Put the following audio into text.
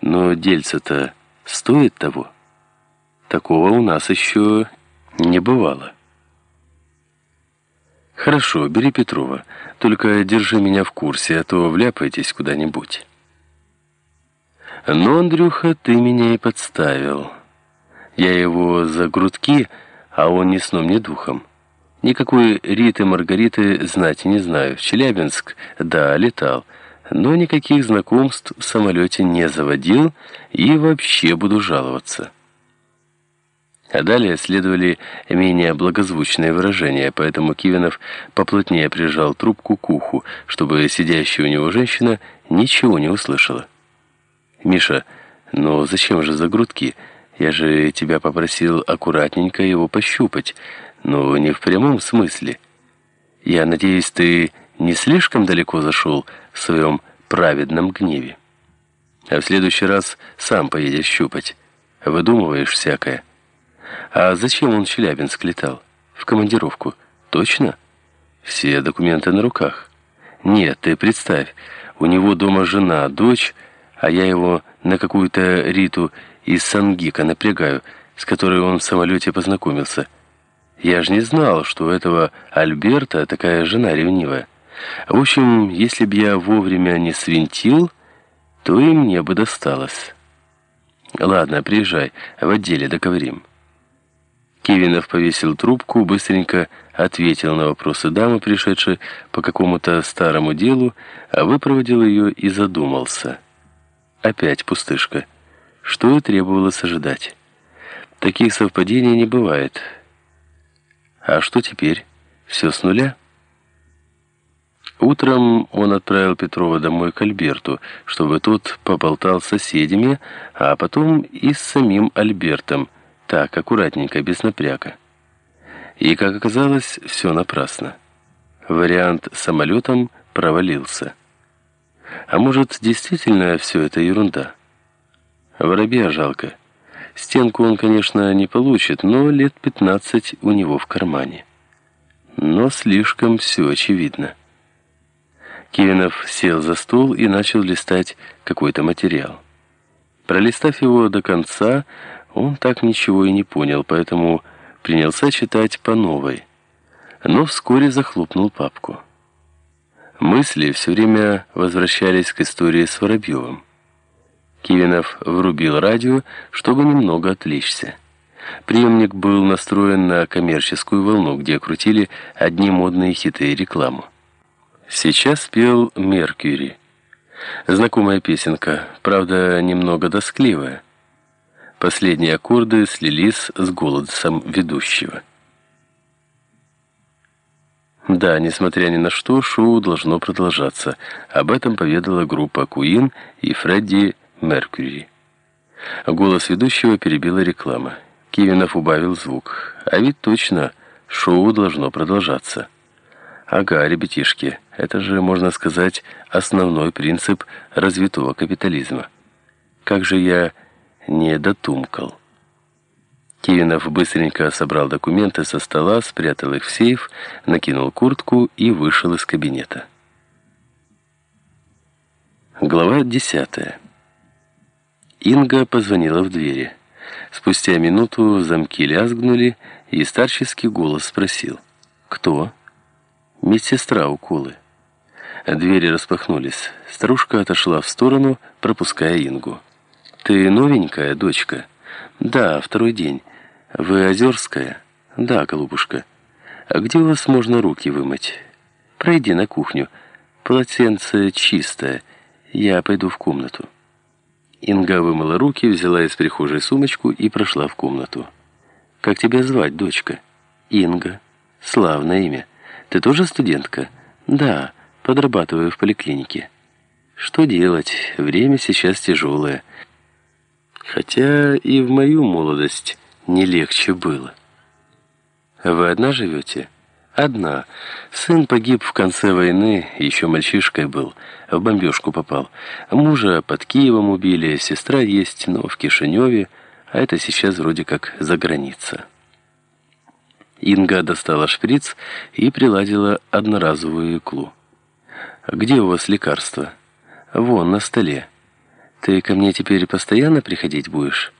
Но дельце-то стоит того? Такого у нас еще не бывало. Хорошо, бери Петрова. Только держи меня в курсе, а то вляпайтесь куда-нибудь. Но, Андрюха, ты меня и подставил. Я его за грудки, а он ни сном, ни духом. Никакой Риты Маргариты знать не знаю. В Челябинск, да, летал. Но никаких знакомств в самолете не заводил и вообще буду жаловаться. А далее следовали менее благозвучные выражения, поэтому Кивинов поплотнее прижал трубку к уху, чтобы сидящая у него женщина ничего не услышала. «Миша, но зачем же за грудки? Я же тебя попросил аккуратненько его пощупать, но не в прямом смысле. Я надеюсь, ты не слишком далеко зашел в своем праведном гневе. А в следующий раз сам поедешь щупать. Выдумываешь всякое». А зачем он в Челябинск летал? В командировку. Точно? Все документы на руках. Нет, ты представь, у него дома жена, дочь, а я его на какую-то Риту из Сангика напрягаю, с которой он в самолете познакомился. Я же не знал, что у этого Альберта такая жена ревнивая. В общем, если б я вовремя не свинтил, то и мне бы досталось. Ладно, приезжай, в отделе договорим. Кивинов повесил трубку, быстренько ответил на вопросы дамы, пришедшей по какому-то старому делу, а выпроводил ее и задумался. Опять пустышка. Что и требовалось ожидать. Таких совпадений не бывает. А что теперь? Все с нуля? Утром он отправил Петрова домой к Альберту, чтобы тот поболтал с соседями, а потом и с самим Альбертом, так, аккуратненько, без напряга. И, как оказалось, все напрасно. Вариант с самолетом провалился. А может, действительно все это ерунда? Воробья жалко. Стенку он, конечно, не получит, но лет 15 у него в кармане. Но слишком все очевидно. Кивинов сел за стол и начал листать какой-то материал. Пролистав его до конца, он так ничего и не понял, поэтому принялся читать по новой. Но вскоре захлопнул папку. Мысли все время возвращались к истории с Воробьевым. Кивинов врубил радио, чтобы немного отвлечься. Приемник был настроен на коммерческую волну, где крутили одни модные хиты и рекламу. Сейчас пел «Меркьюри». Знакомая песенка, правда, немного доскливая. Последние аккорды слились с голосом ведущего. Да, несмотря ни на что, шоу должно продолжаться. Об этом поведала группа Куин и Фредди Меркьюри. Голос ведущего перебила реклама. Кивинов убавил звук. А ведь точно, шоу должно продолжаться. Ага, ребятишки, это же, можно сказать, основной принцип развитого капитализма. Как же я не дотумкал. Кивинов быстренько собрал документы со стола, спрятал их в сейф, накинул куртку и вышел из кабинета. Глава десятая. Инга позвонила в двери. Спустя минуту замки лязгнули, и старческий голос спросил. «Кто?» «Медсестра уколы». Двери распахнулись. Старушка отошла в сторону, пропуская Ингу. «Ты новенькая, дочка?» «Да, второй день. Вы Озерская?» «Да, голубушка. А где у вас можно руки вымыть?» «Пройди на кухню. Полотенце чистое. Я пойду в комнату». Инга вымыла руки, взяла из прихожей сумочку и прошла в комнату. «Как тебя звать, дочка?» «Инга. Славное имя. Ты тоже студентка?» «Да, подрабатываю в поликлинике». «Что делать? Время сейчас тяжелое». Хотя и в мою молодость не легче было. Вы одна живете? Одна. Сын погиб в конце войны, еще мальчишкой был, в бомбежку попал. Мужа под Киевом убили, сестра есть, но в Кишиневе, а это сейчас вроде как за граница. Инга достала шприц и приладила одноразовую иглу. «Где у вас лекарство?» «Вон, на столе». Ты ко мне теперь постоянно приходить будешь?